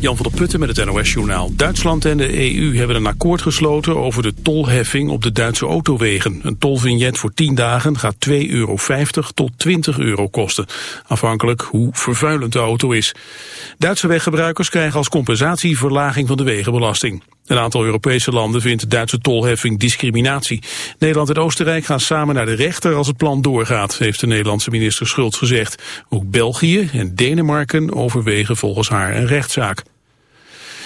Jan van der Putten met het NOS-journaal. Duitsland en de EU hebben een akkoord gesloten over de tolheffing op de Duitse autowegen. Een tolvignet voor 10 dagen gaat 2,50 euro tot 20 euro kosten. Afhankelijk hoe vervuilend de auto is. Duitse weggebruikers krijgen als compensatie verlaging van de wegenbelasting. Een aantal Europese landen vindt Duitse tolheffing discriminatie. Nederland en Oostenrijk gaan samen naar de rechter als het plan doorgaat, heeft de Nederlandse minister Schultz gezegd. Ook België en Denemarken overwegen volgens haar een rechtszaak.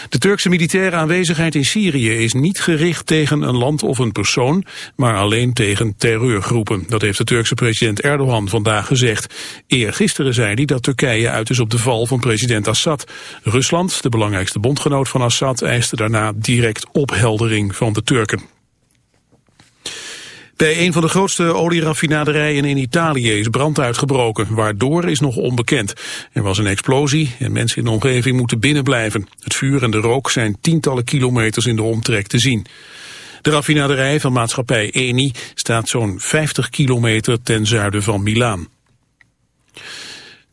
De Turkse militaire aanwezigheid in Syrië is niet gericht tegen een land of een persoon, maar alleen tegen terreurgroepen. Dat heeft de Turkse president Erdogan vandaag gezegd. Eergisteren zei hij dat Turkije uit is op de val van president Assad. Rusland, de belangrijkste bondgenoot van Assad, eiste daarna direct opheldering van de Turken. Bij een van de grootste olieraffinaderijen in Italië is brand uitgebroken. Waardoor is nog onbekend. Er was een explosie en mensen in de omgeving moeten binnenblijven. Het vuur en de rook zijn tientallen kilometers in de omtrek te zien. De raffinaderij van maatschappij Eni staat zo'n 50 kilometer ten zuiden van Milaan.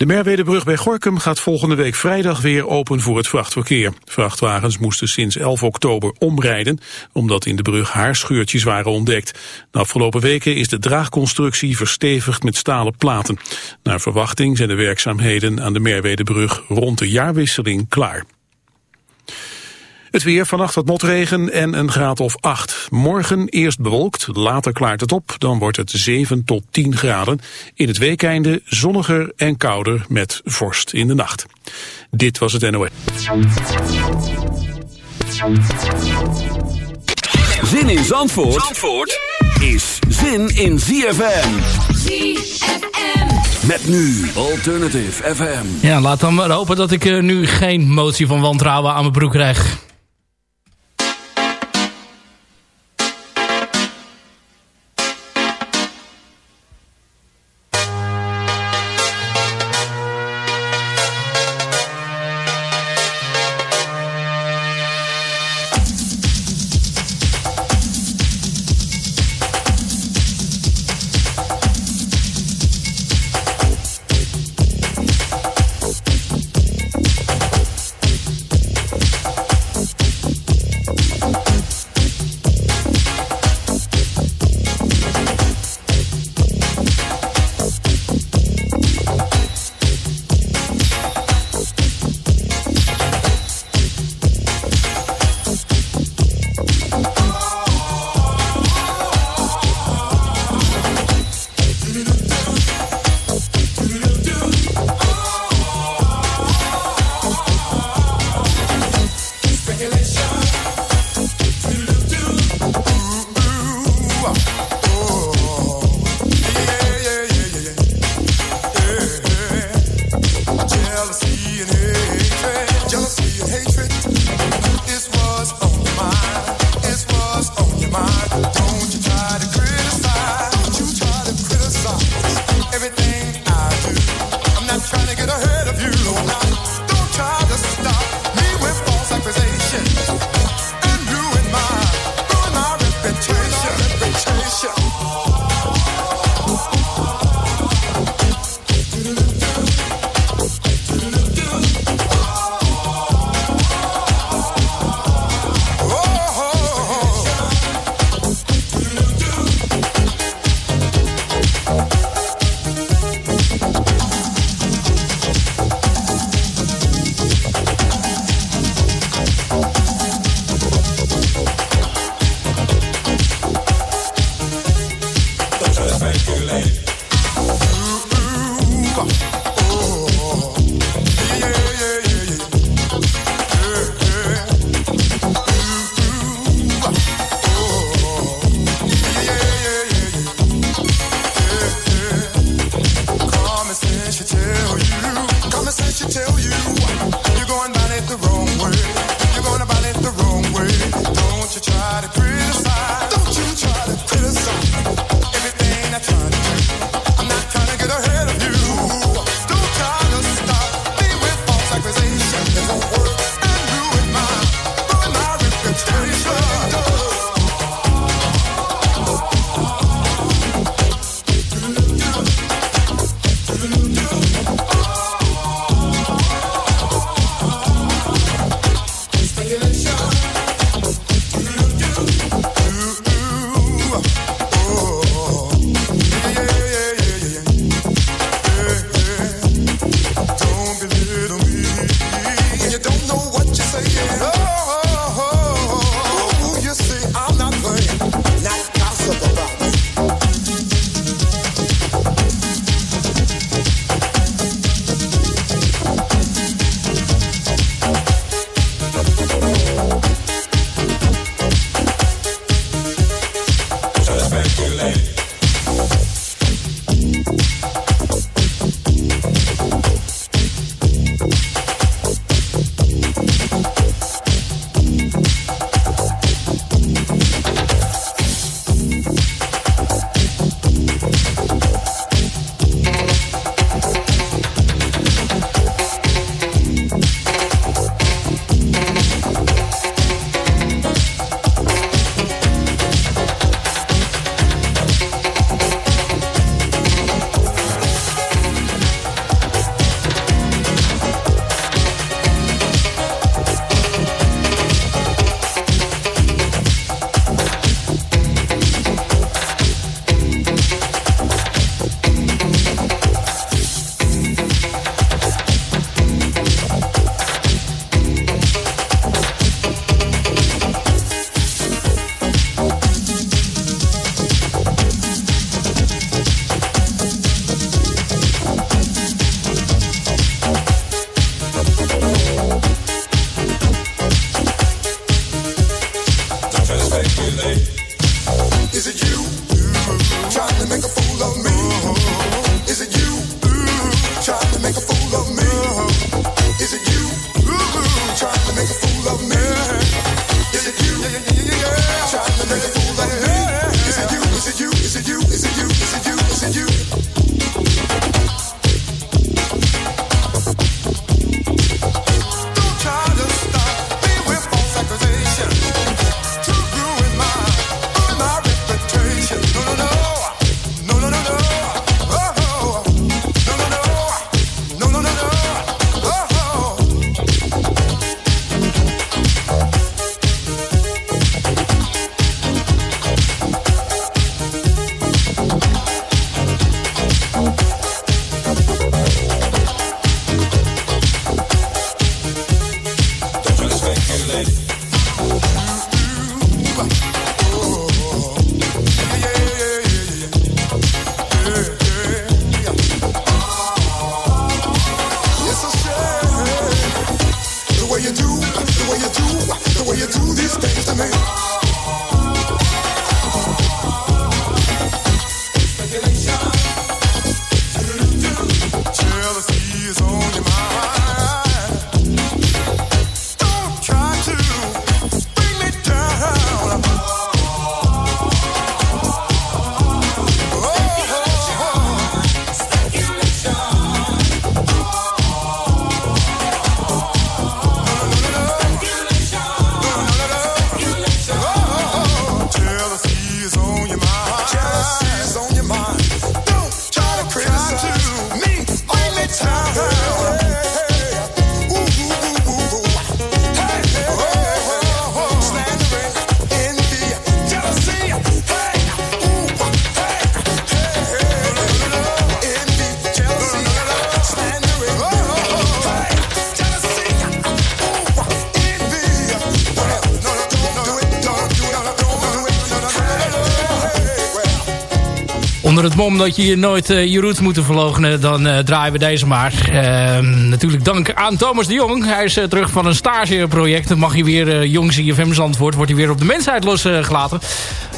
De Merwedebrug bij Gorkum gaat volgende week vrijdag weer open voor het vrachtverkeer. Vrachtwagens moesten sinds 11 oktober omrijden, omdat in de brug haarscheurtjes waren ontdekt. De afgelopen weken is de draagconstructie verstevigd met stalen platen. Naar verwachting zijn de werkzaamheden aan de Merwedebrug rond de jaarwisseling klaar. Het weer, vannacht wat motregen en een graad of 8. Morgen eerst bewolkt, later klaart het op. Dan wordt het 7 tot 10 graden. In het weekeinde zonniger en kouder met vorst in de nacht. Dit was het NOS. Zin in Zandvoort, Zandvoort is zin in ZFM. ZFM. Met nu Alternative FM. Ja, laat dan maar hopen dat ik uh, nu geen motie van wantrouwen aan mijn broek krijg. Dat je je nooit uh, je roots moet verloochenen, dan uh, draaien we deze maar. Uh, natuurlijk dank aan Thomas de Jong. Hij is terug van een stageproject. Dan mag hij weer jong CFM Zandvoort. Wordt hij weer op de mensheid losgelaten.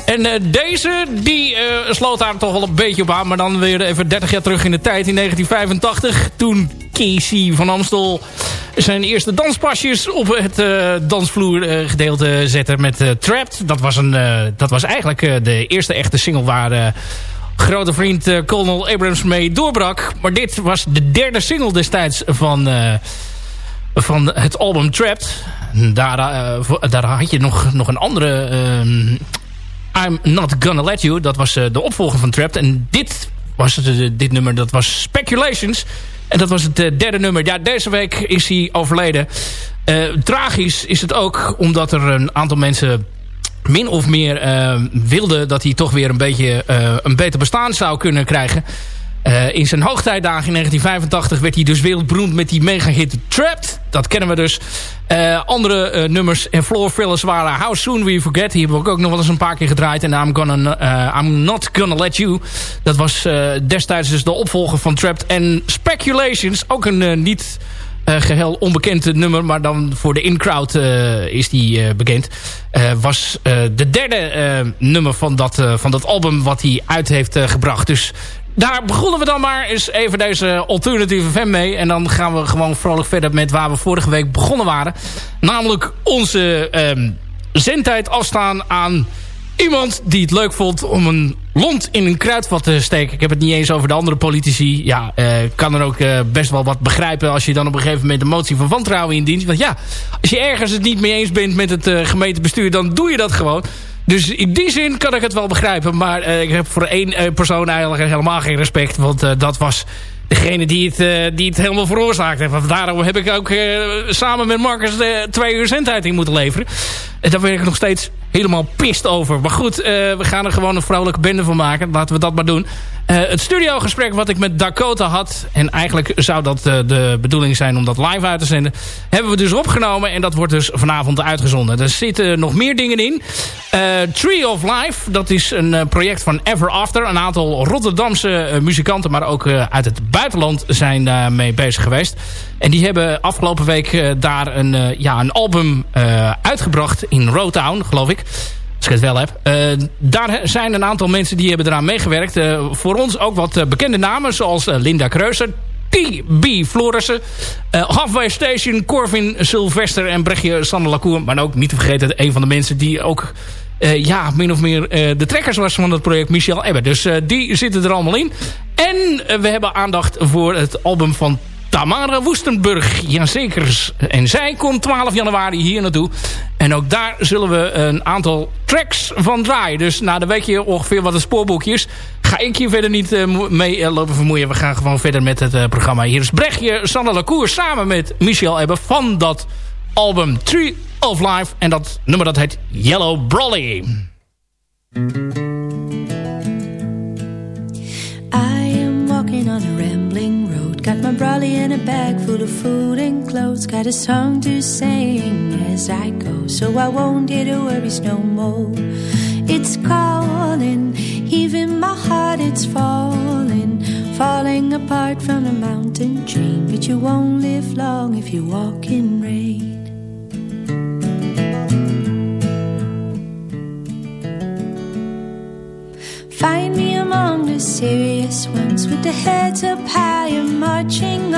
en deze, die sloot daar toch wel een beetje op aan. Maar dan weer even 30 jaar terug in de tijd. In 1985, toen Casey van Amstel zijn eerste danspasjes op het uh, dansvloer gedeelte zette met Trapped. Dat was, een, dat was eigenlijk de eerste echte single waar grote vriend uh, Colonel Abrams mee doorbrak. Maar dit was de derde single destijds van, uh, van het album Trapped. Daar, uh, daar had je nog, nog een andere... I'm Not Gonna Let You. Dat was de opvolger van Trapped. En dit was dit nummer, dat was Speculations. En dat was het derde nummer. Ja, deze week is hij overleden. tragisch is het ook, omdat er een aantal mensen min of meer uh, wilde dat hij toch weer een beetje uh, een beter bestaan zou kunnen krijgen. Uh, in zijn hoogtijdagen in 1985 werd hij dus wereldberoemd met die mega-hit Trapped. Dat kennen we dus. andere nummers en floor fillers waren How Soon We Forget. Die hebben we ook nog wel eens een paar keer gedraaid. En I'm, gonna, I'm Not Gonna Let You. Dat was destijds dus de opvolger van Trapped. En Speculations, ook een niet geheel onbekend nummer, maar dan voor de in-crowd uh, is die uh, bekend. was de derde nummer van dat, van dat album wat hij uit heeft gebracht. Dus daar begonnen we dan maar eens even deze alternatieve fan mee. En dan gaan we gewoon vrolijk verder met waar we vorige week begonnen waren. Namelijk onze ehm, zendtijd afstaan aan Iemand die het leuk vond om een lont in een kruidvat te steken. Ik heb het niet eens over de andere politici. Ja, uh, kan er ook uh, best wel wat begrijpen als je dan op een gegeven moment een motie van wantrouwen indient. Want ja, als je ergens het niet mee eens bent met het uh, gemeentebestuur, dan doe je dat gewoon. Dus in die zin kan ik het wel begrijpen. Maar ik heb voor één persoon eigenlijk helemaal geen respect. Want dat was degene die het, die het helemaal veroorzaakt heeft. Daarom heb ik ook samen met Marcus de twee uur zendtijd in moeten leveren. Daar ben ik nog steeds helemaal pist over. Maar goed, uh, we gaan er gewoon een vrolijke bende van maken. Laten we dat maar doen. Uh, het studiogesprek wat ik met Dakota had... en eigenlijk zou dat uh, de bedoeling zijn om dat live uit te zenden... hebben we dus opgenomen en dat wordt dus vanavond uitgezonden. Er zitten nog meer dingen in. Tree of Life, dat is een project van Ever After. Een aantal Rotterdamse muzikanten, maar ook uit het buitenland zijn daarmee bezig geweest. En die hebben afgelopen week daar een, ja, een album uitgebracht in Rotown, geloof ik als ik het wel heb. Uh, daar zijn een aantal mensen die hebben eraan meegewerkt. Uh, voor ons ook wat uh, bekende namen, zoals Linda Kreuzer. T.B. Florissen. Uh, Halfway Station, Corvin Sylvester en Brechtje Sander Lacour. Maar ook niet te vergeten, een van de mensen die ook... Ja, min of meer de trekkers was van het project Michel Ebbe. Dus die zitten er allemaal in. En we hebben aandacht voor het album van Tamara Woestenburg. Jazeker. En zij komt 12 januari hier naartoe. En ook daar zullen we een aantal tracks van draaien. Dus na de weet je ongeveer wat het spoorboekje is. Ga ik hier verder niet uh, mee uh, lopen vermoeien. We gaan gewoon verder met het uh, programma. Hier is Brechtje Sander Lacour samen met Michel Ebbe van dat album Tree of Life. En dat nummer dat heet Yellow Brolly. I am walking on a rambling. Got my brolly in a bag full of food and clothes. Got a song to sing as I go, so I won't get a worries no more. It's calling, even my heart it's falling, falling apart from a mountain chain. But you won't live long if you walk in rain. Find me among the serious ones with the heads up high marching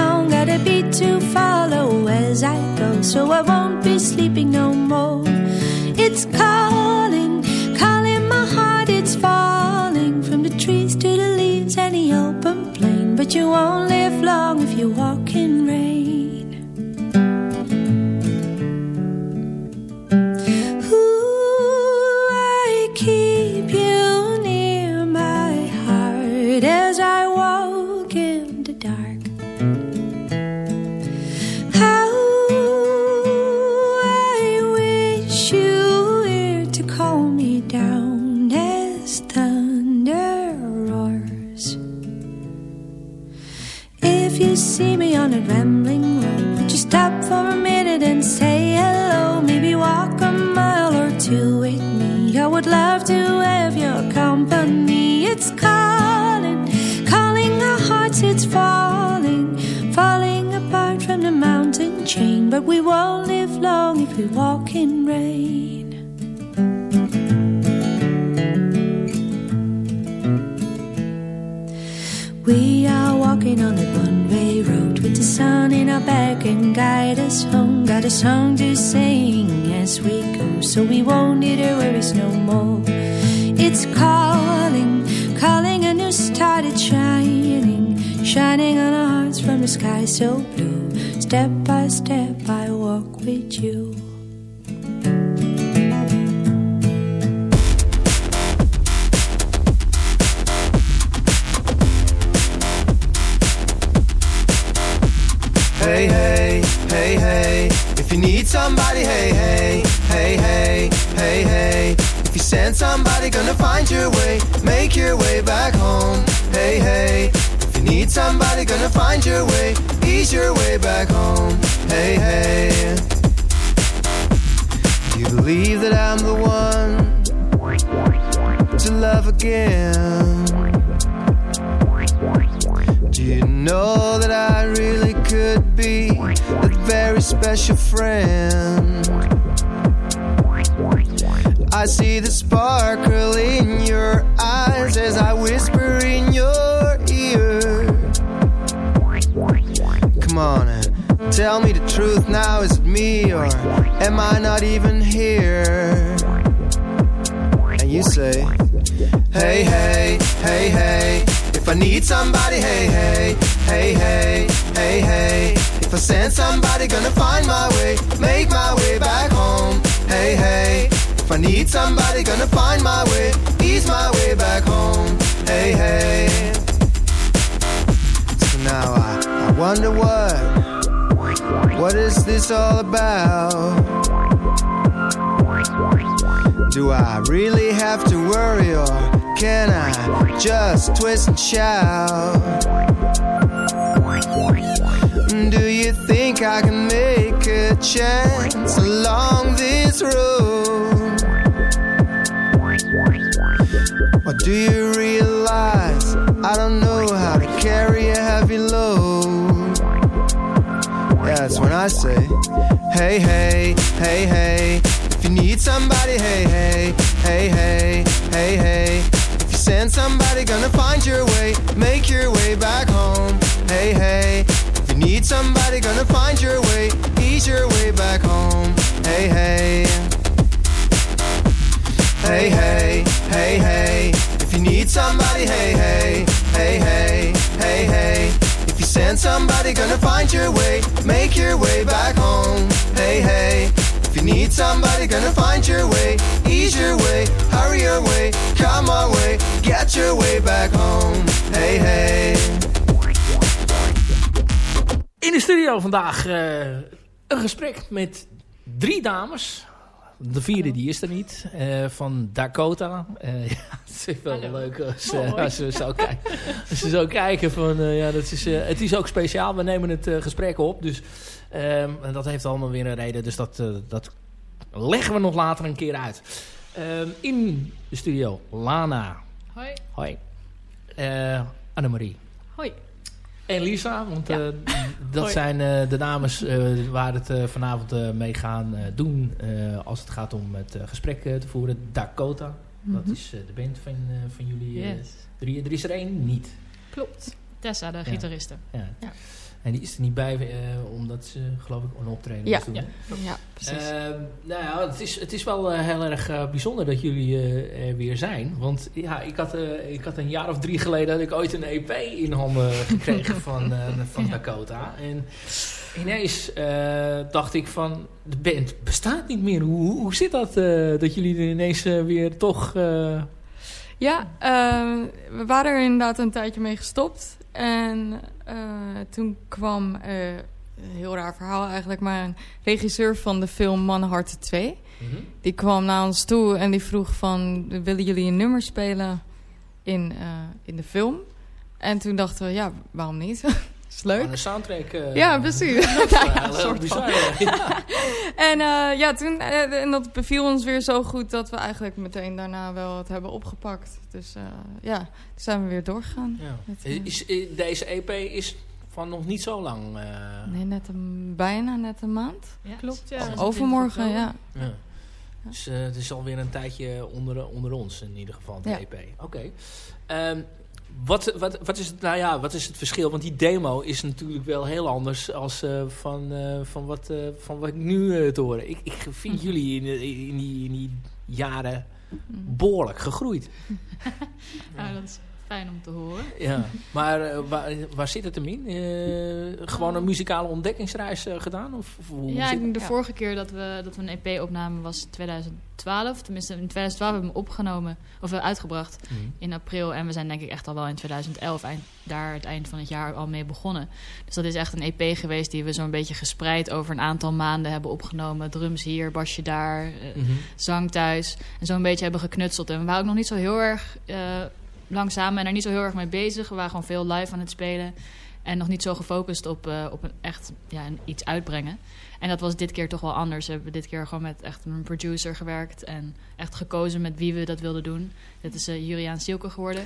somebody, hey, hey, hey, hey, hey, hey. If you send somebody, gonna find your way, make your way back home. Hey, hey. If you need somebody, gonna find your way ease your way back home. Hey, hey. Do you believe that I'm the one to love again? Do you know that I really could be a very special friend? I see the sparkle in your eyes as I whisper in your ear. Come on eh? tell me the truth now. Is it me or am I not even here? And you say, Hey, hey, hey, hey. If I need somebody, hey, hey, hey, hey, hey, hey. If I send somebody, gonna find my way, make my way back home. Hey, hey. If I need somebody, gonna find my way, ease my way back home. Hey, hey. So now I I wonder what, what is this all about? Do I really have to worry or can I just twist and shout? Do you think I can make a chance along this road? Or do you realize I don't know how to carry a heavy load? That's when I say, hey, hey, hey, hey. If you need somebody, hey, hey, hey, hey, hey, hey If you send somebody, gonna find your way, make your way back home. Hey, hey. If you need somebody, gonna find your way, ease your way back home. Hey, hey. Hey, hey, hey, hey. If you need somebody, hey, hey, hey, hey, hey, hey. If you send somebody, gonna find your way, make your way back home. Hey, hey. If you need somebody, gonna find your way, ease your way, hurry your way, come our way, get your way back home. Hey, hey. In de studio vandaag uh, een gesprek met drie dames. De vierde die is er niet. Uh, van Dakota. Uh, ja, het is wel Hallo. leuk als, als, we zo kijken. als zo kijken van, ja, dat is, het is ook speciaal. We nemen het gesprek op. Dus um, dat heeft allemaal weer een reden. Dus dat, dat leggen we nog later een keer uit. Um, in de studio Lana. Hoi. Hoi. Annemarie. Hoi. En Lisa, want ja. uh, dat Hoi. zijn uh, de dames uh, waar het vanavond mee gaan doen als het gaat om het gesprek te voeren. Dakota, mm -hmm. dat is de band van, van jullie yes. drie. Er is er één niet. Klopt. Tessa, de gitariste. Ja. ja. En die is er niet bij, uh, omdat ze, geloof ik, een optreden ja. doen. Ja, ja precies. Uh, nou ja, het is, het is wel uh, heel erg bijzonder dat jullie er weer zijn. Want ja, ik had, ik had een jaar of drie geleden had ik ooit een EP in handen gekregen van, van Dakota. En ineens dacht ik van, de band bestaat niet meer. Hoe, hoe, zit dat, dat jullie er ineens weer toch... Ja, we waren er inderdaad een tijdje mee gestopt. En toen kwam, uh, heel raar verhaal eigenlijk, maar een regisseur van de film Mannenharten 2. Mm -hmm. Die kwam naar ons toe en die vroeg van, willen jullie een nummer spelen in, uh, in de film? En toen dachten we, ja, waarom niet? is leuk. Aan een soundtrack. Uh, ja, precies. ja, ja, soort bizar, ja. en uh, ja, toen, uh, en dat beviel ons weer zo goed dat we eigenlijk meteen daarna wel het hebben opgepakt. Dus ja, toen zijn we weer doorgegaan. Ja. Met, is, deze EP is van nog niet zo lang? Nee, net een, bijna net een maand. Ja, Klopt, ja. Overmorgen, ja. ja. Dus het is alweer een tijdje onder, onder ons in ieder geval, de EP. Oké. Okay. Um, wat, wat, wat, is het, nou ja, wat is het verschil? Want die demo is natuurlijk wel heel anders als, uh, van, uh, van, wat, uh, van wat ik nu te horen. Ik, ik vind jullie in, in, die, in die jaren behoorlijk gegroeid. nou, dat is fijn om te horen. Ja, maar waar, waar zit het hem in? gewoon een muzikale ontdekkingsreis gedaan? Of, of hoe ja, ik denk de ja. vorige keer dat we, dat we een EP opnamen was 2012. Tenminste, in 2012 hebben we hem opgenomen, of uitgebracht mm. in april. En we zijn denk ik echt al wel in 2011, eind, daar het eind van het jaar al mee begonnen. Dus dat is echt een EP geweest die we zo'n beetje gespreid over een aantal maanden hebben opgenomen. Drums hier, basje daar, uh, mm -hmm. zang thuis. En zo'n beetje hebben geknutseld. En we waren ook nog niet zo heel erg lang samen en er niet zo heel erg mee bezig. We waren gewoon veel live aan het spelen. En nog niet zo gefocust op, uh, op een echt ja, een, iets uitbrengen. En dat was dit keer toch wel anders. We hebben dit keer gewoon met echt een producer gewerkt. En echt gekozen met wie we dat wilden doen. Dit is uh, Juriaan Sielke geworden.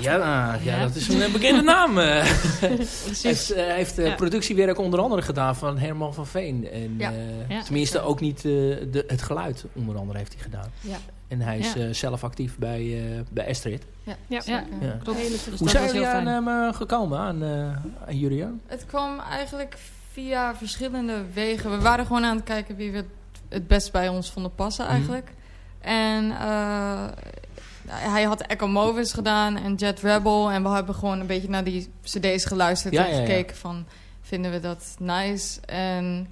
Ja, ja, ja, dat is een bekende naam. hij heeft, heeft ja. productiewerk onder andere gedaan van Herman van Veen. En, ja. Tenminste ook niet de, het geluid onder andere heeft hij gedaan. En hij is zelf actief bij, bij Astrid. Ja, ja. ja. klopt. Dus Hoe zijn jullie aan hem gekomen, aan, aan Juriaan? Het kwam eigenlijk via verschillende wegen. We waren gewoon aan het kijken wie we het best bij ons vonden passen eigenlijk. Mm. En uh, hij had Echo Movis gedaan en Jet Rebel. En we hebben gewoon een beetje naar die cd's geluisterd ja, en ja, gekeken ja. van... vinden we dat nice? En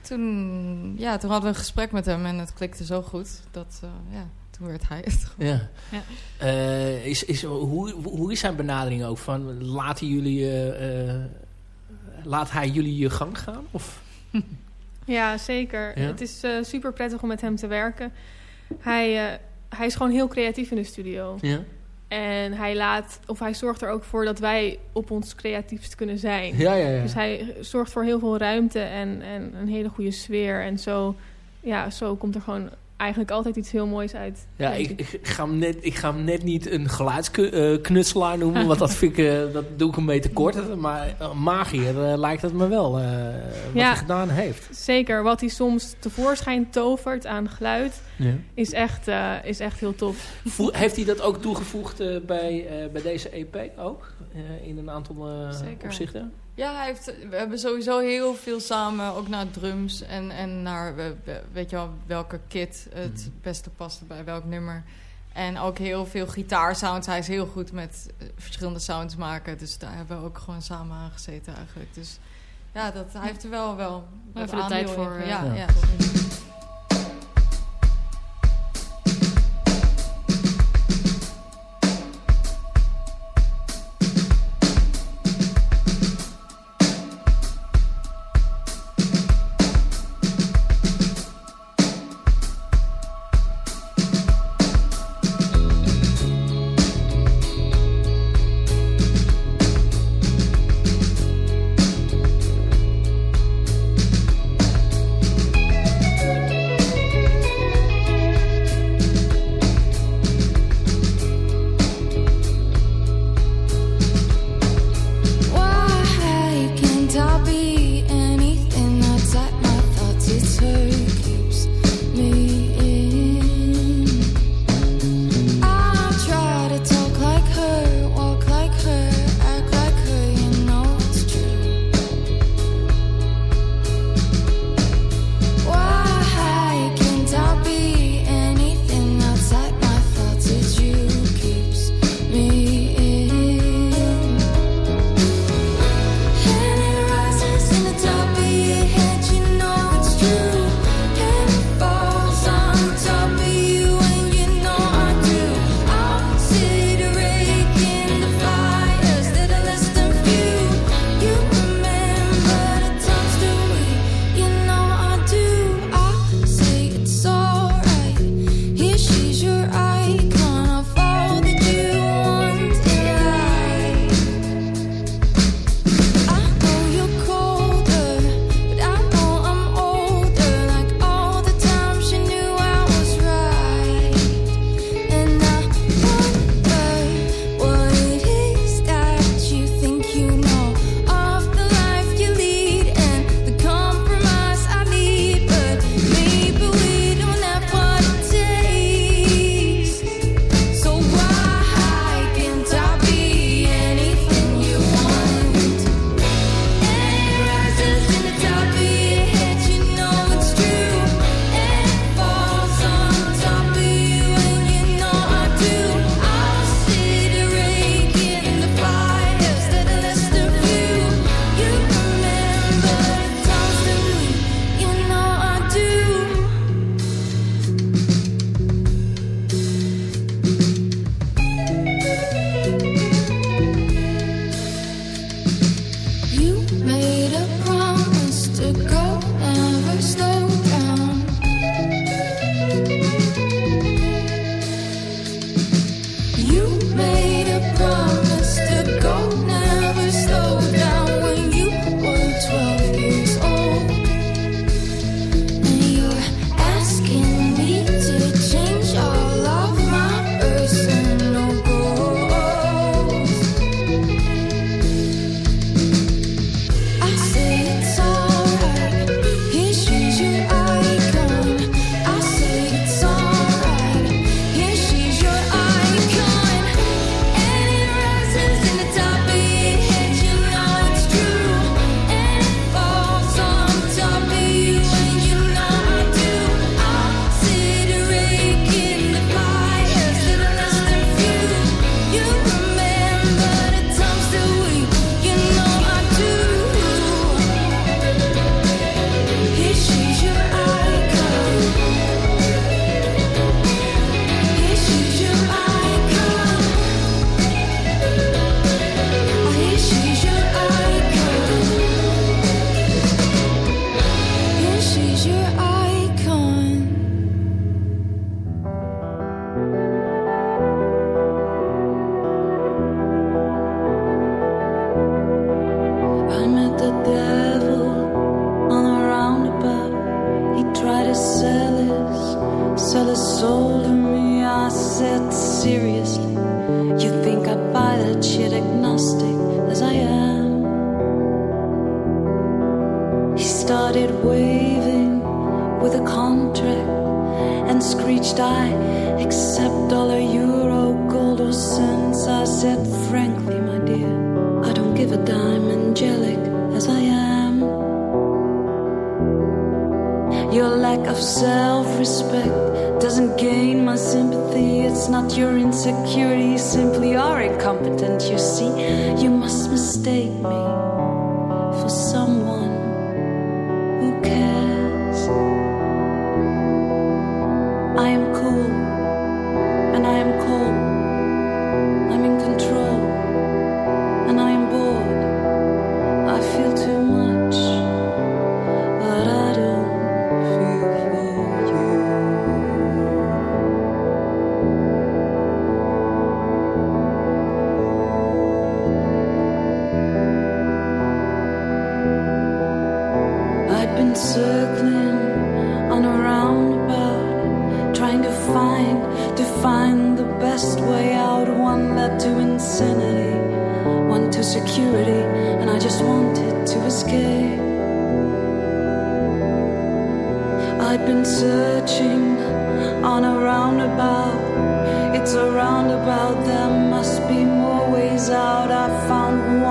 toen, ja, toen hadden we een gesprek met hem en het klikte zo goed dat... Uh, ja, toen werd hij het. Ja. ja. Uh, is, is, hoe, hoe is zijn benadering ook? Van, laten jullie laat hij jullie je gang gaan? Of? Ja, zeker. Ja? Het is uh, super prettig om met hem te werken. Hij, uh, hij is gewoon heel creatief in de studio. Ja. En hij laat, of hij zorgt er ook voor dat wij op ons creatiefst kunnen zijn. Ja, ja, ja. Dus hij zorgt voor heel veel ruimte en, en een hele goede sfeer. En zo, ja, zo komt er gewoon eigenlijk altijd iets heel moois uit. Ja, ik, ik, ga hem net, ik ga hem net niet een geluidsknutselaar noemen, want dat, vind ik, dat doe ik een beetje kort. Maar uh, magier lijkt het me wel, wat hij gedaan heeft. Zeker, wat hij soms tevoorschijn tovert aan geluid, ja. is, echt, is echt heel tof. heeft hij dat ook toegevoegd bij, bij deze EP ook? in een aantal opzichten? Ja, hij heeft, we hebben sowieso heel veel samen, ook naar drums en, en naar weet je wel, welke kit het mhm. beste past bij welk nummer. En ook heel veel gitaarsounds. Hij is heel goed met eh, verschillende sounds maken. Dus daar hebben we ook gewoon samen aan gezeten eigenlijk. Dus ja, dat, hij heeft er wel wel Even de tijd voor.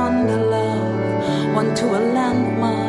one to love, one to a landmark.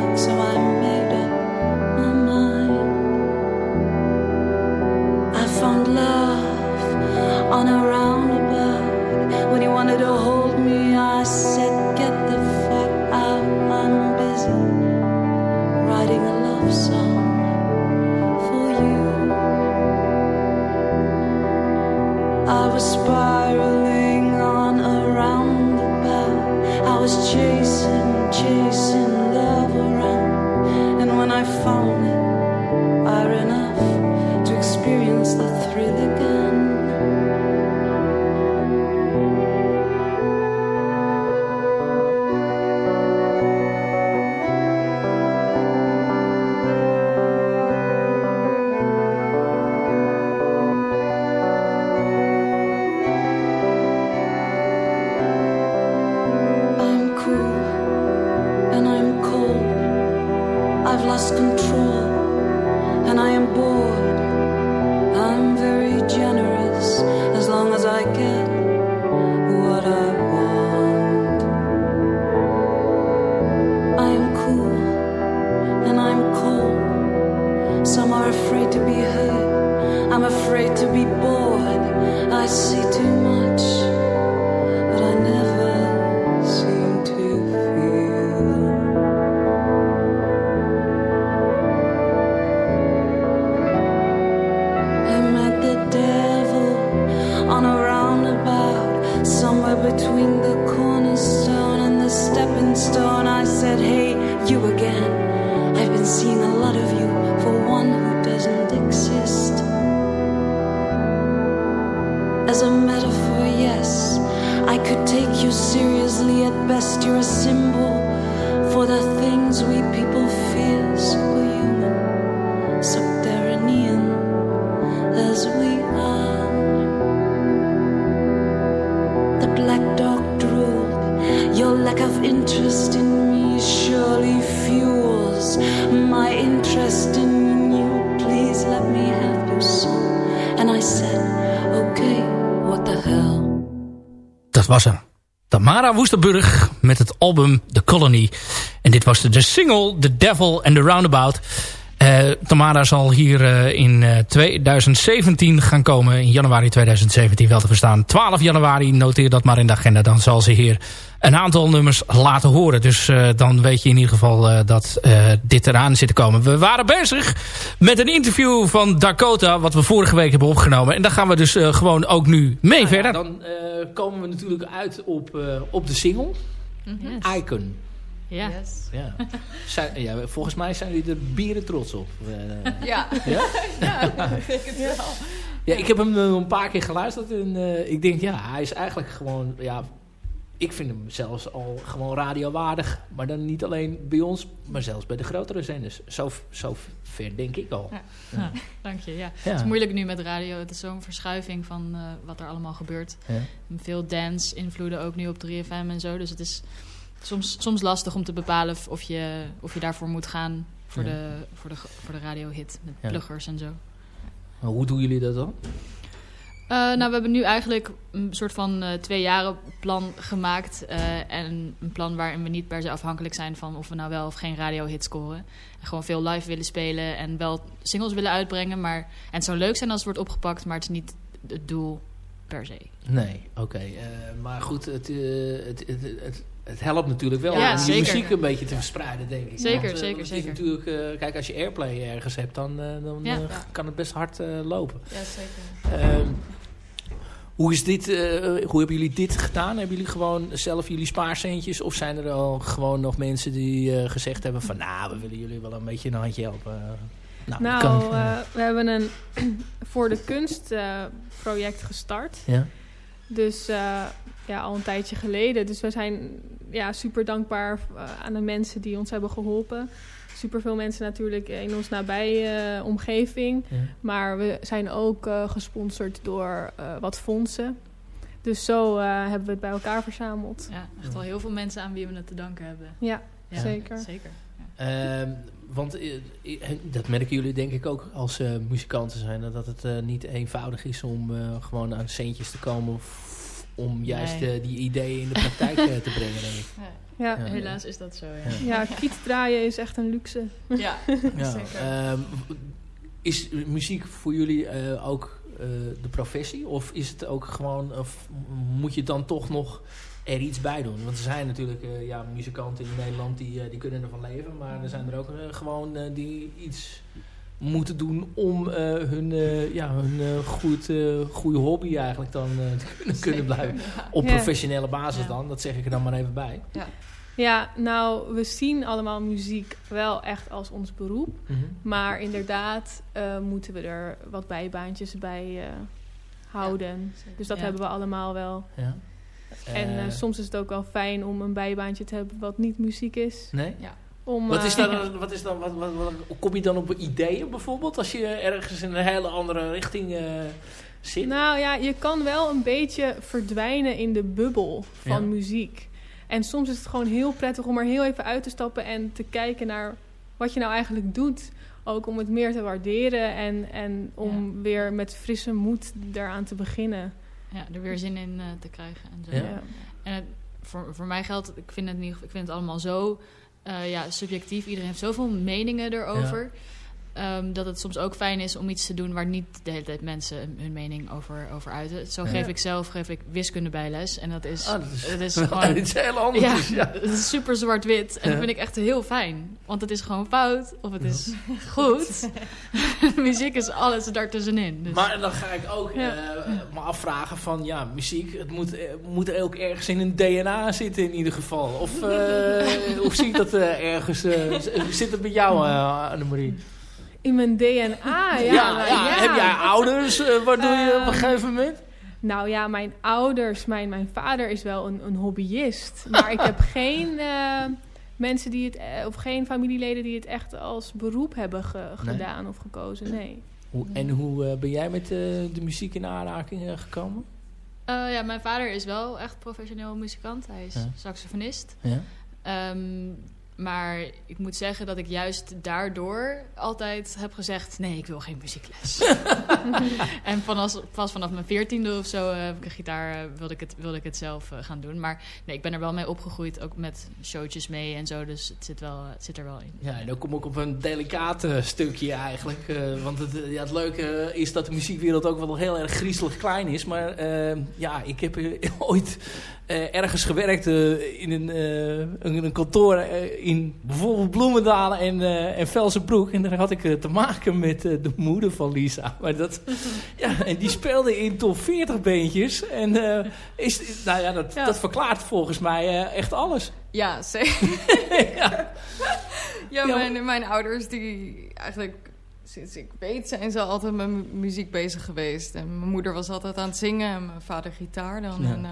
as a metaphor, yes. I could take you seriously, at best, you're a symbol for the things we people fear so human subterranean. was er Tamara Woesterburg met het album The Colony. En dit was de single The Devil and the Roundabout. Tomara Tamara zal hier eh, in eh, 2017 gaan komen. In januari 2017 wel te verstaan. 12 januari, noteer dat maar in de agenda. Dan zal ze hier een aantal nummers laten horen. Dus dan weet je in ieder geval dat dit eraan zit te komen. We waren bezig met een interview van Dakota... wat we vorige week hebben opgenomen. En daar gaan we dus gewoon ook nu mee nou verder. Dan komen we natuurlijk uit op, op de single. Mhm. Icon. Ja. Ja. Ja. Volgens mij zijn jullie er bieren trots op. Eh, ja. Ja? ja, ik denk het wel. Ja, ik heb hem eh, een paar keer geluisterd en eh, ik denk, ja, hij is eigenlijk gewoon, ja, ik vind hem zelfs al gewoon radiowaardig. Maar dan niet alleen bij ons, maar zelfs bij de grotere zenders. Zo, zo ver denk ik al. Ja. dank je. Ja. Het is moeilijk nu met radio. Het is zo'n verschuiving van wat er allemaal gebeurt. Veel dance-invloeden ook nu op 3FM en zo. Dus het is soms, soms lastig om te bepalen of je, of je daarvoor moet gaan voor, de, voor, de, voor de radiohit met pluggers en zo. Maar hoe doen jullie dat dan? Uh, nou, we hebben nu eigenlijk een soort van uh, twee jaren plan gemaakt. Uh, en een plan waarin we niet per se afhankelijk zijn van of we nou wel of geen radiohit scoren. En gewoon veel live willen spelen en wel singles willen uitbrengen. Maar, en het zou leuk zijn als het wordt opgepakt, maar het is niet het doel per se. Nee, oké. maar goed, het, het, het, het, helpt natuurlijk wel ja, om je muziek een beetje te verspreiden, denk ik. Zeker, Want, zeker, zeker. Natuurlijk, kijk, als je airplay ergens hebt, dan, dan ja. kan het best hard lopen. Ja, zeker. Ehm, hoe, is dit, hoe hebben jullie dit gedaan? Hebben jullie gewoon zelf jullie spaarcentjes? Of zijn er al gewoon nog mensen die gezegd hebben van... nou, we willen jullie wel een beetje een handje helpen? Nou, nou we hebben een voor de kunst project gestart. Ja. Dus ja, al een tijdje geleden. Dus we zijn ja, super dankbaar aan de mensen die ons hebben geholpen superveel mensen natuurlijk in ons nabij uh, omgeving. Maar we zijn ook uh, gesponsord door uh, wat fondsen. Dus zo hebben we het bij elkaar verzameld. Ja, echt wel heel veel mensen aan wie we het te danken hebben. Ja, ja zeker. zeker. Ja. Um, want dat merken jullie denk ik ook als muzikanten zijn. Dat het niet eenvoudig is om gewoon aan centjes te komen om juist nee. die ideeën in de praktijk te brengen. Denk ik. Ja. Helaas is dat zo, ja. Ja, kiet draaien is echt een luxe. Ja, ja. Um, is muziek voor jullie uh, ook uh, de professie? Of is het ook gewoon, of moet je dan toch nog er iets bij doen? Want er zijn natuurlijk uh, ja, muzikanten in Nederland die, die kunnen ervan leven. Maar er zijn er ook gewoon die iets moeten doen om hun, ja, hun goed, goede hobby eigenlijk dan te kunnen, kunnen blijven. Op professionele basis dan, dat zeg ik er dan maar even bij. Ja. Ja, nou, we zien allemaal muziek wel echt als ons beroep. Mhm. Maar inderdaad uh, moeten we er wat bijbaantjes bij uh, houden. dus dat hebben we allemaal wel. Ja. En uh, soms is het ook wel fijn om een bijbaantje te hebben wat niet muziek is. Nee? Ja. Om, wat is dan, wat is dan wat, wat, wat, kom je dan op ideeën bijvoorbeeld als je ergens in een hele andere richting zit? Nou ja, je kan wel een beetje verdwijnen in de bubbel van muziek. En soms is het gewoon heel prettig om er heel even uit te stappen en te kijken naar wat je nou eigenlijk doet. Ook om het meer te waarderen en, en om weer met frisse moed daaraan te beginnen. Ja, er weer zin in uh, te krijgen. En, zo. Ja. en het, voor, voor mij geldt, ik vind het, niet, ik vind het allemaal zo uh, ja, subjectief. Iedereen heeft zoveel meningen erover. Um, dat het soms ook fijn is om iets te doen waar niet de hele tijd mensen hun mening over, over uiten. Zo geef ik zelf geef ik wiskunde bijles. En dat is, oh, dat is, het is gewoon. iets heel anders. Ja, Het is super zwart-wit. En dat vind ik echt heel fijn. Want het is gewoon fout of het is goed. muziek is alles daartussenin. Dus. Maar dan ga ik ook uh, me afvragen van ja, muziek, het moet, uh, moet er ook ergens in een DNA zitten in ieder geval. Of, uh, hoe zie ik dat ergens? zit het bij jou, Annemarie? In mijn DNA, ja. ja, ja. Heb jij ouders? Uh, wat doe je op een gegeven moment? Nou ja, mijn ouders, mijn, mijn vader is wel een, een hobbyist. Maar ik heb geen uh, mensen die het, eh, of geen familieleden die het echt als beroep hebben ge, gedaan of gekozen. Nee. Hoe, en hoe ben jij met de muziek in aanraking gekomen? ja, mijn vader is wel echt professioneel muzikant. Hij is saxofonist. Ja. Um, maar ik moet zeggen dat ik juist daardoor altijd heb gezegd... nee, ik wil geen muziekles. en vanaf, pas vanaf mijn veertiende of zo uh, heb ik een gitaar, uh, wilde, ik het, wilde ik het zelf uh, gaan doen. Maar nee, ik ben er wel mee opgegroeid, ook met showtjes mee en zo. Dus het zit, wel, het zit er wel in. Ja, en dan kom ik op een delicaat stukje eigenlijk. want het, ja, het leuke is dat de muziekwereld ook wel heel erg griezelig klein is. Maar ja, ik heb ooit ergens gewerkt in een, een, een kantoor in bijvoorbeeld Bloemendalen en, uh, en Velsenbroek. En daar had ik uh, te maken met uh, de moeder van Lisa. Maar dat, ja, en die speelde in top 40 beentjes. En is, nou ja, dat, dat verklaart volgens mij echt alles. Ja, zeker. ja, ja mijn, mijn ouders die eigenlijk sinds ik weet zijn ze altijd met muziek bezig geweest. En mijn moeder was altijd aan het zingen en mijn vader gitaar dan. En,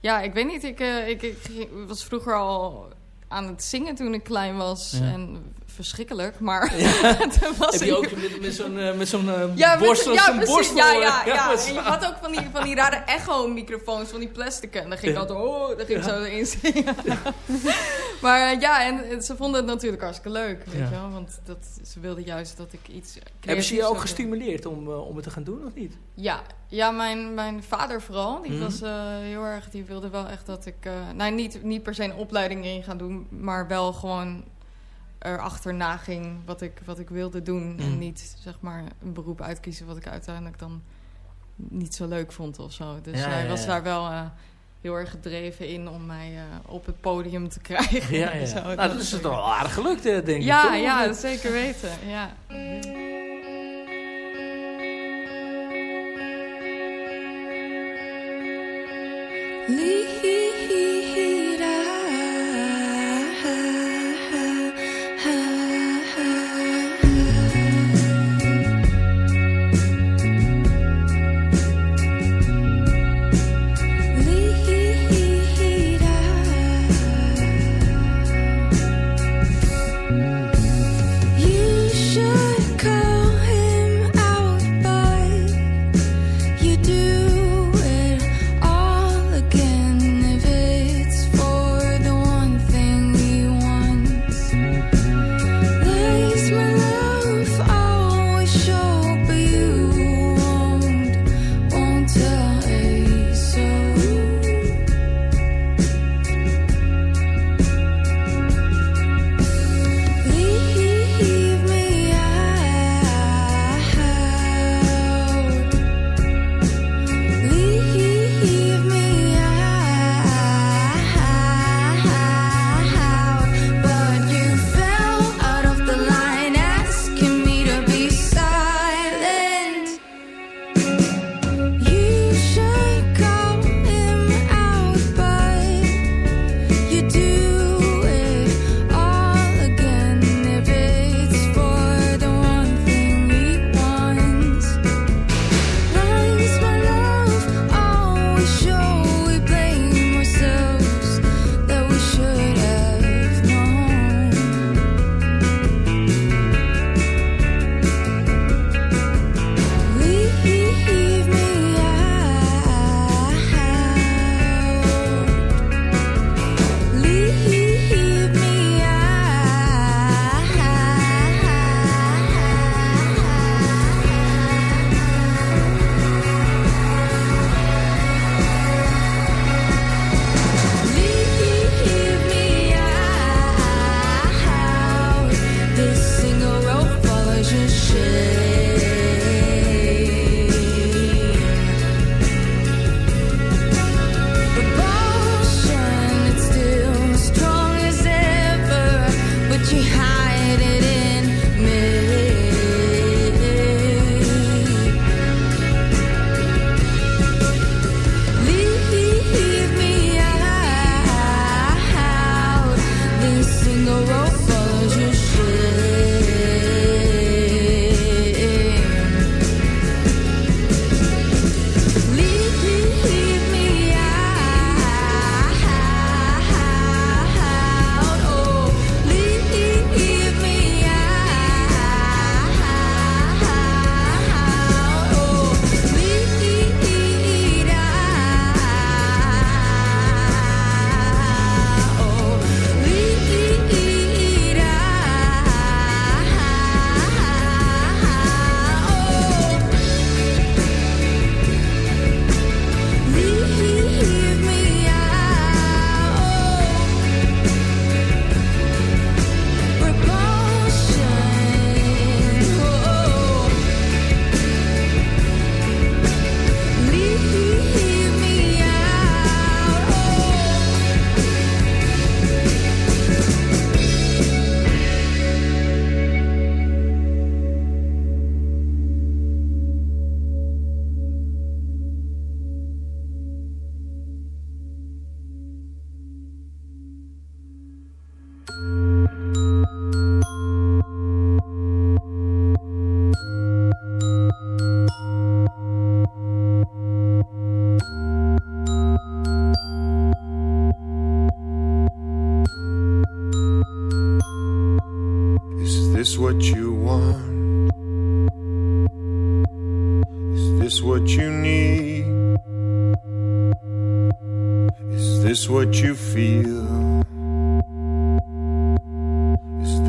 Ja, ik weet niet. Ik, uh, ik, ik, was vroeger al aan het zingen toen ik klein was. En verschrikkelijk, maar... Ja. was Heb je ook met, met zo'n uh, met zo'n uh, ja, borstel? Ja, borstel, ja, ja, ja. En je had ook van die, van die rare echo-microfoons, van die plastic. En dan ging ik altijd, oh, dan ging ik zo erin zingen. maar uh, ja, en ze vonden het natuurlijk hartstikke leuk, weet je wel. Want dat, ze wilden juist dat ik iets Hebben ze je ook gestimuleerd om, om het te gaan doen, of niet? Ja, ja mijn, mijn vader vooral. Die mm was heel erg, die wilde wel echt dat ik... nou, niet, niet per se een opleiding in gaan doen, maar wel gewoon erachterna ging wat ik, wat ik wilde doen. En mm. niet zeg maar een beroep uitkiezen wat ik uiteindelijk dan niet zo leuk vond of zo. Dus hij was daar wel eh, heel erg gedreven in om mij eh, op het podium te krijgen. Ja, ja. Nou, dat, is het wel aardig gelukt, eh, denk ik. Ja, ja, dat zeker weten. Ja.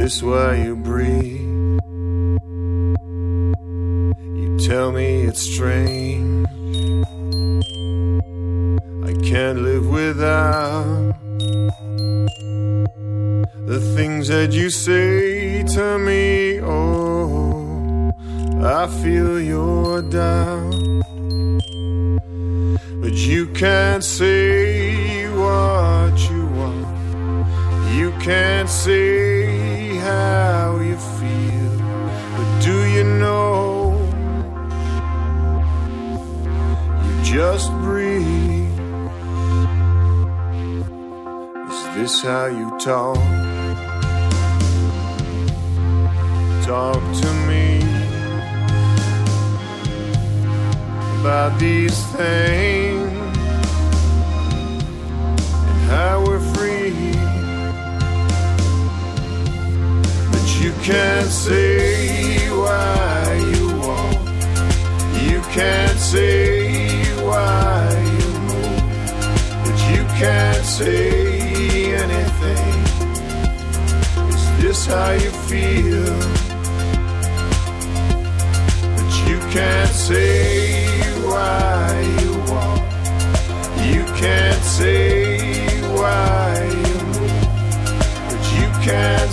This why you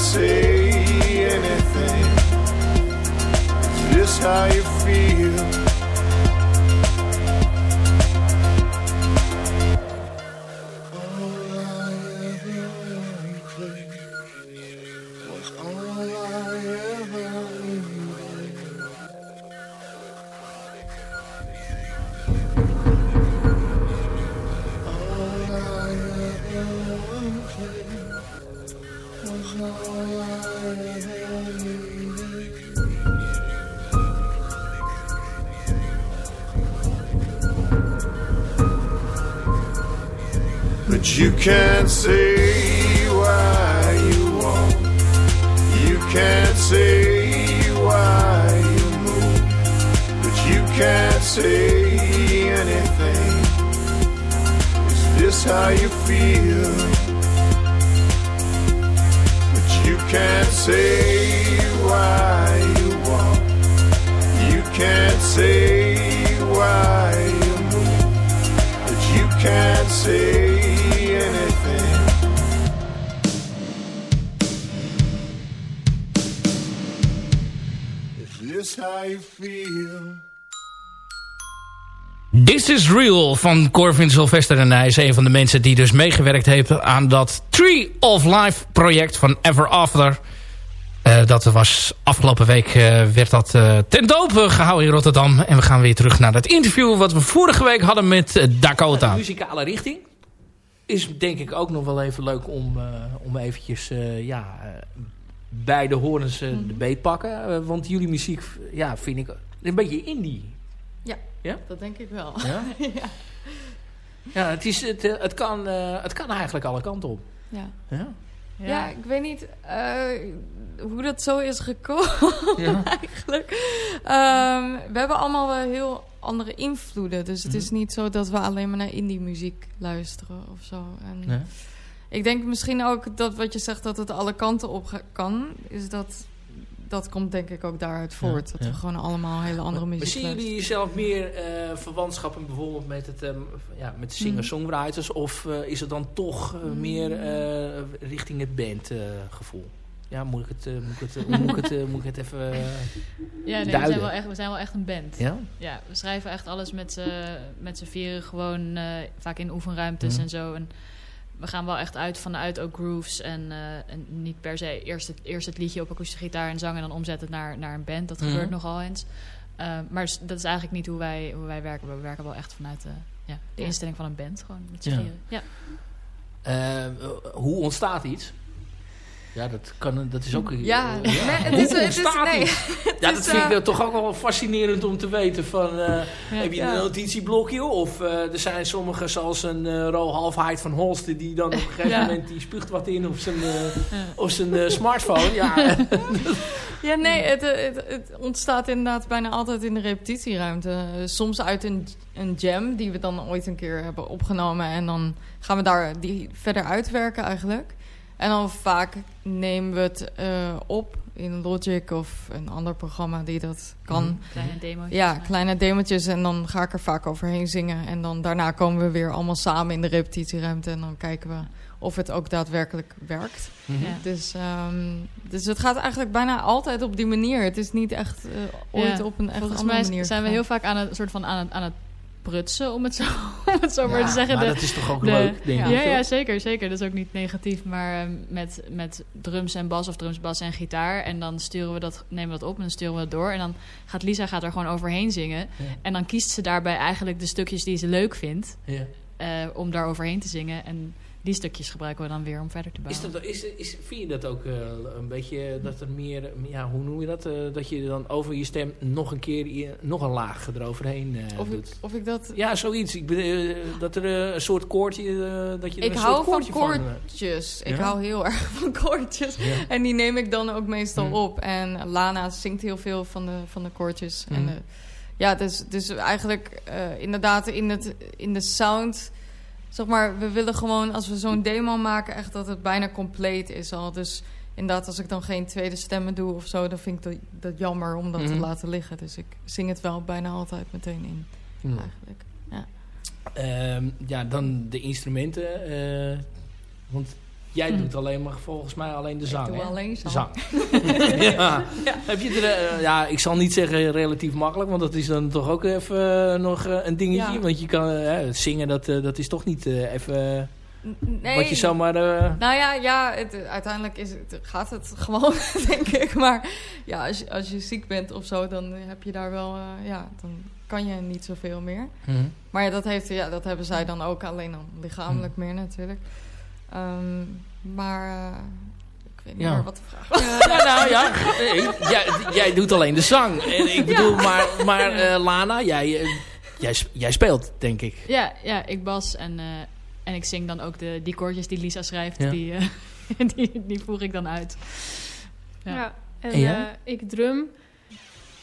say anything. Is this how you feel? Van Corvin Sylvester. En hij is een van de mensen die dus meegewerkt heeft aan dat Tree of Life project van Ever After. Eh, dat was afgelopen week eh, werd dat uh, ten doop gehouden in Rotterdam. En we gaan weer terug naar het interview wat we vorige week hadden met Dakota. De muzikale richting is denk ik ook nog wel even leuk om, om eventjes ja, bij de horens de beet pakken. want jullie muziek ja, vind ik een beetje indie. Ja, ja? dat denk ik wel. Ja, ja. ja het, is, het, het, kan, uh, het kan eigenlijk alle kanten op. Ja. Ja, ja. ja ik weet niet uh, hoe dat zo is gekomen ja. eigenlijk. Um, we hebben allemaal wel heel andere invloeden. Dus het mm. is niet zo dat we alleen maar naar indie muziek luisteren of zo. En nee. Ik denk misschien ook dat wat je zegt dat het alle kanten op kan. Is dat dat komt denk ik ook daaruit voort. Ja, dat ja. we gewoon allemaal hele andere muziek zien jullie jezelf meer uh, verwantschappen bijvoorbeeld met, het, um, ja, met de singer-songwriters? Of uh, is het dan toch uh, meer richting het bandgevoel? ja, moet ik het, moet ik het, moet ik het, moet ik het even Ja, nee, we zijn, wel echt, we zijn wel echt een band. Ja? Ja, we schrijven echt alles met z'n met z'n vieren gewoon vaak in oefenruimtes Mhm. en zo. En we gaan wel echt uit vanuit ook grooves en, uh, en niet per se eerst het, eerst het liedje op akoestische gitaar en zang en dan omzetten naar, naar een band. Dat Mhm. gebeurt nogal eens. Uh, maar dat is eigenlijk niet hoe wij, hoe wij werken. We werken wel echt vanuit de, ja, de Ja. instelling van een band. Gewoon met z'n Ja. Ja. Uh, hoe ontstaat iets? Ja, dat, kan, dat is ook... Ja, ja. nee, het is- het is- ontstaat nee, die? het Ja, is, dat vind ik eh, uh, toch ook wel fascinerend om te weten. Van, uh, heb je een notitieblokje? Of uh, er zijn sommigen zoals een uh, Ro Halfheid van Holsten... die dan op een gegeven moment die spuugt wat in op zijn, op zijn smartphone. Ja, Ja, nee, het, het, het ontstaat inderdaad bijna altijd in de repetitieruimte. Soms uit een, een jam die we dan ooit een keer hebben opgenomen. En dan gaan we daar die verder uitwerken eigenlijk. En dan vaak nemen we het uh, op in Logic of een ander programma die dat kan. Mm. Kleine demo's. Ja, kleine demotjes. En dan ga ik er vaak overheen zingen. En dan daarna komen we weer allemaal samen in de repetitieruimte. En dan kijken we of het ook daadwerkelijk werkt. Mhm. Ja. Dus, um, dus het gaat eigenlijk bijna altijd op die manier. Het is niet echt uh, ooit Ja, op een echt Volgens andere mij manier. zijn we heel vaak aan het, soort van aan het, aan het prutsen, om het zo, het zo maar Ja, te zeggen. maar De- dat is toch ook de- leuk, denk ja, ik. Ja, zeker, zeker. Dat is ook niet negatief. Maar ehm, met, met drums en bas of drums, bas en gitaar. En dan sturen we dat, nemen we dat op en dan sturen we dat door. En dan gaat Lisa gaat er gewoon overheen zingen. En dan kiest ze daarbij eigenlijk de stukjes die ze leuk vindt. Ja. eh, om daar overheen te zingen. En die stukjes gebruiken we dan weer om verder te Is bouwen. dat, is, is, vind je dat ook uh, een beetje, dat er meer, ja, hoe noem je dat? Uh, dat je dan over je stem nog een keer, je, nog een laag eroverheen uh, Of ik, doet? of ik dat... Ja, zoiets. Ik ben, dat er een soort koordje, dat je Ik een hou soort van koordje van... koortjes. Ik Ja? hou heel erg van koortjes. Ja. En die neem ik dan ook meestal Hmm. op. En Lana zingt heel veel van de, van de koortjes. En Hmm. ja, dus, dus eigenlijk inderdaad in, het, in de sound... Zeg maar, we willen gewoon als we zo'n demo maken... echt dat het bijna compleet is al. Dus inderdaad, als ik dan geen tweede stemmen doe of zo... dan vind ik dat, dat jammer om dat Mhm. te laten liggen. Dus ik zing het wel bijna altijd meteen in, eigenlijk. Ja. Ehm, ja, dan de instrumenten. eh, want jij Hm. doet alleen maar volgens mij alleen de zang, doe hè? alleen De zang. ja. Heb je er, eh, ja, ik zal niet zeggen relatief makkelijk, want dat is dan toch ook even eh, nog eh, een dingetje. Ja. Want je kan zingen, dat, dat is toch niet even Nee, wat je zomaar... eh, Nou ja, ja het, uiteindelijk is het, gaat het gewoon, denk ik. Maar ja, als, je- als je ziek bent of zo, dan heb je daar wel... ja, dan kan je niet zoveel meer. mhm. Maar ja, dat, heeft, ja, dat hebben zij dan ook. Alleen dan lichamelijk Hmm. meer natuurlijk. Ehm, maar eh, ik weet niet Ja. meer wat de vraag was. Ja, nou ja, eh, jij, jij doet alleen de zang. En ik bedoel, maar, maar eh, Lana, jij, jij, sp- jij speelt, denk ik. Ja, ja, ik bas en, eh, en ik zing dan ook de, die koortjes die Lisa schrijft. Ja. Die, eh, die, die voer ik dan uit. Ja. Ja. En En eh, ik drum.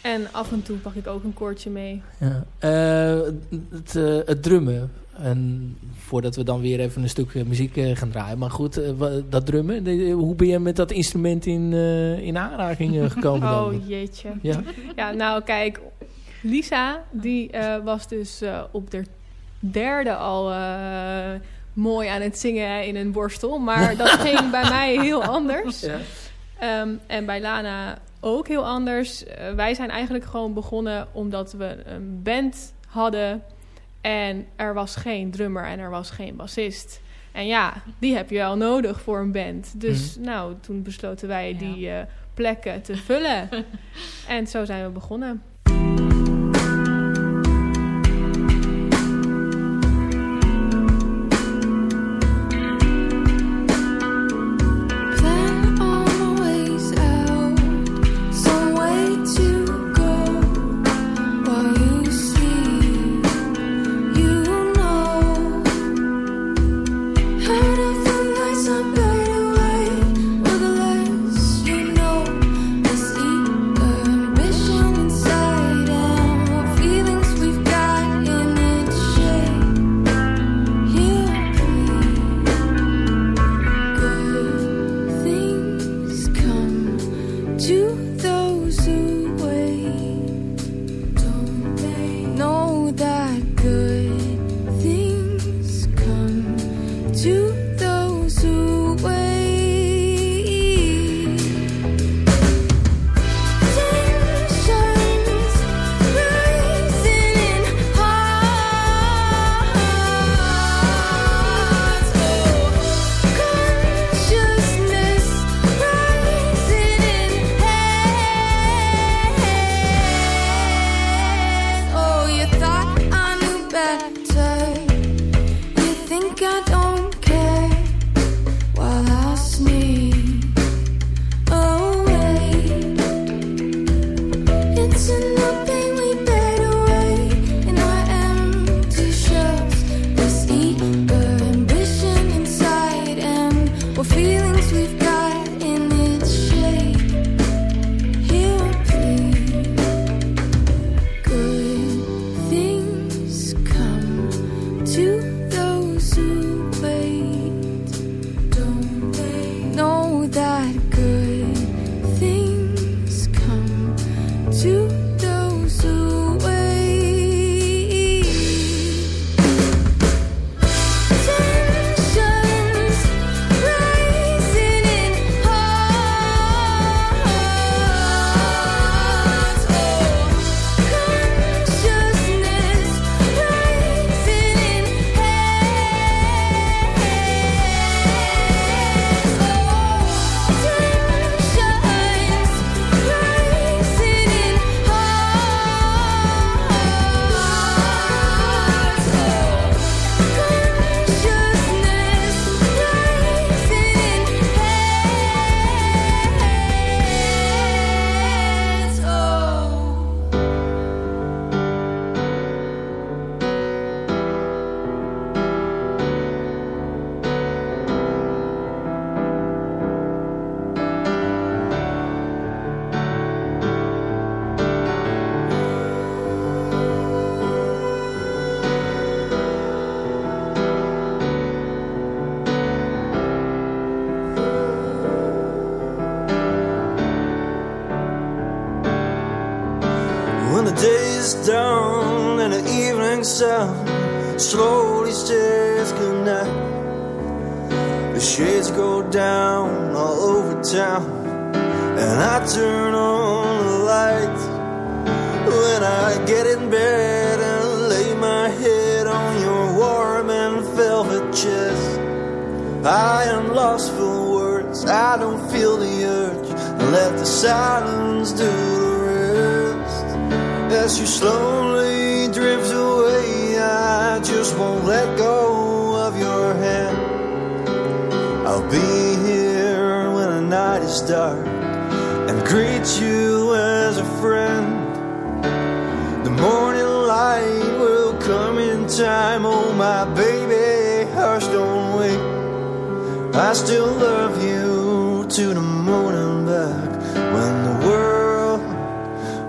En af en toe pak ik ook een koordje mee. Ja. Eh, het, eh, het drummen. En voordat we dan weer even een stuk eh, muziek eh, gaan draaien. Maar goed, eh, dat drummen. de- hoe ben je met dat instrument in, eh, in aanraking eh, gekomen dan? Oh jeetje. Ja? Ja, nou kijk, Lisa, die eh, was dus eh, op de derde al eh, mooi aan het zingen in een borstel. Maar dat ging bij mij heel anders. Ja. Ehm, en bij Lana ook heel anders. Eh, wij zijn eigenlijk gewoon begonnen omdat we een band hadden. En er was geen drummer en er was geen bassist. En ja, die heb je wel nodig voor een band. Dus nou, toen besloten wij Ja. die eh, plekken te vullen. en zo zijn we begonnen. Sun slowly says goodnight. The shades go down all over town, and I turn on the lights when I get in bed and lay my head on your warm and velvet chest. I am lost for words, I don't feel the urge, let the silence do the rest. As you slowly dark and greet you as a friend. The morning light will come in time, oh my baby, hush, don't wait. I still love you to the moon and back when the world,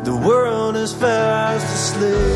the world is fast asleep.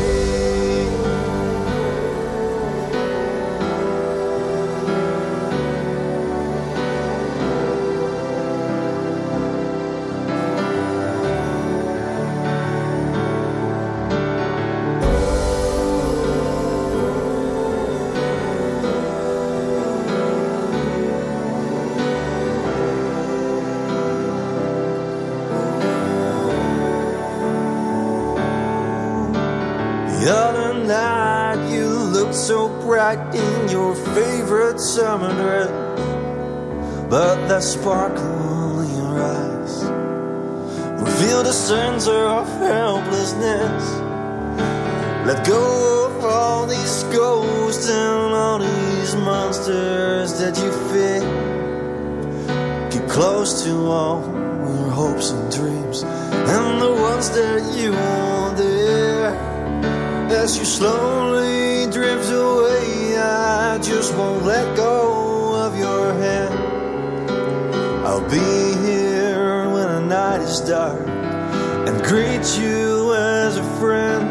So bright in your favorite summer dress, but that sparkle in your eyes revealed a sense of helplessness. Let go of all these ghosts and all these monsters that you fear. Keep close to all your hopes and dreams and the ones that you want. As you slowly drift away, I just won't let go of your hand. I'll be here when the night is dark and greet you as a friend.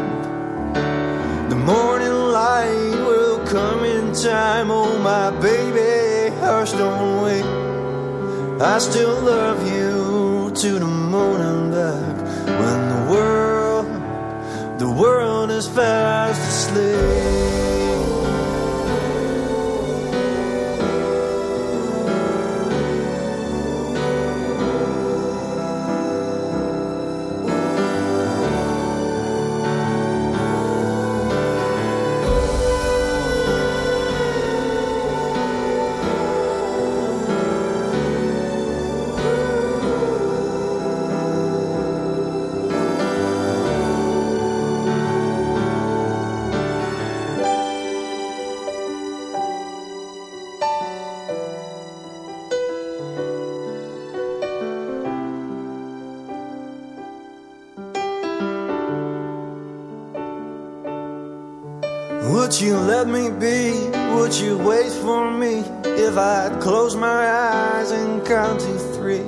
The morning light will come in time, oh my baby, hush, don't wait. I still love you to the world Would you let me be? Would you wait for me if I'd close my eyes and count to three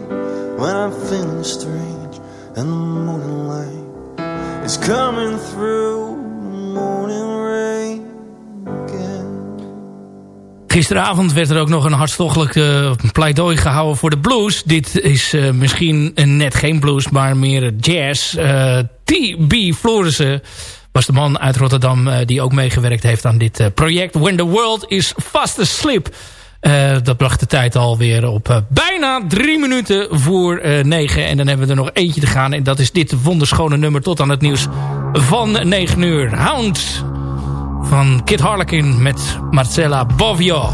when I'm feeling strange and the morning light is coming through morning? Gisteravond werd er ook nog een hartstochtelijk uh, pleidooi gehouden voor de blues. Dit is uh, misschien net geen blues, maar meer jazz. Uh, T.B. Florissen was de man uit Rotterdam uh, die ook meegewerkt heeft aan dit uh, project. When the World is Fast Asleep. Uh, dat bracht de tijd alweer op bijna drie minuten voor negen. En dan hebben we er nog eentje te gaan. En dat is dit wonderschone nummer tot aan het nieuws van negen uur. Hound van Kid Harlequin met Marcella Bovio.